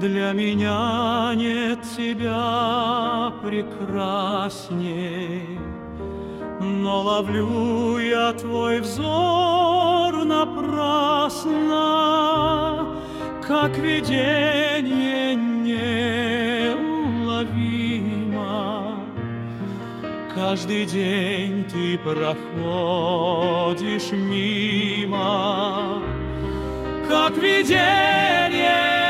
Для меня нет тебя прекрасней, Но ловлю я твой взор напрасно, Как видение неуловимо. Каждый день ты проходишь мимо, Как видение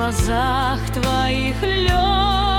глазах твоих лед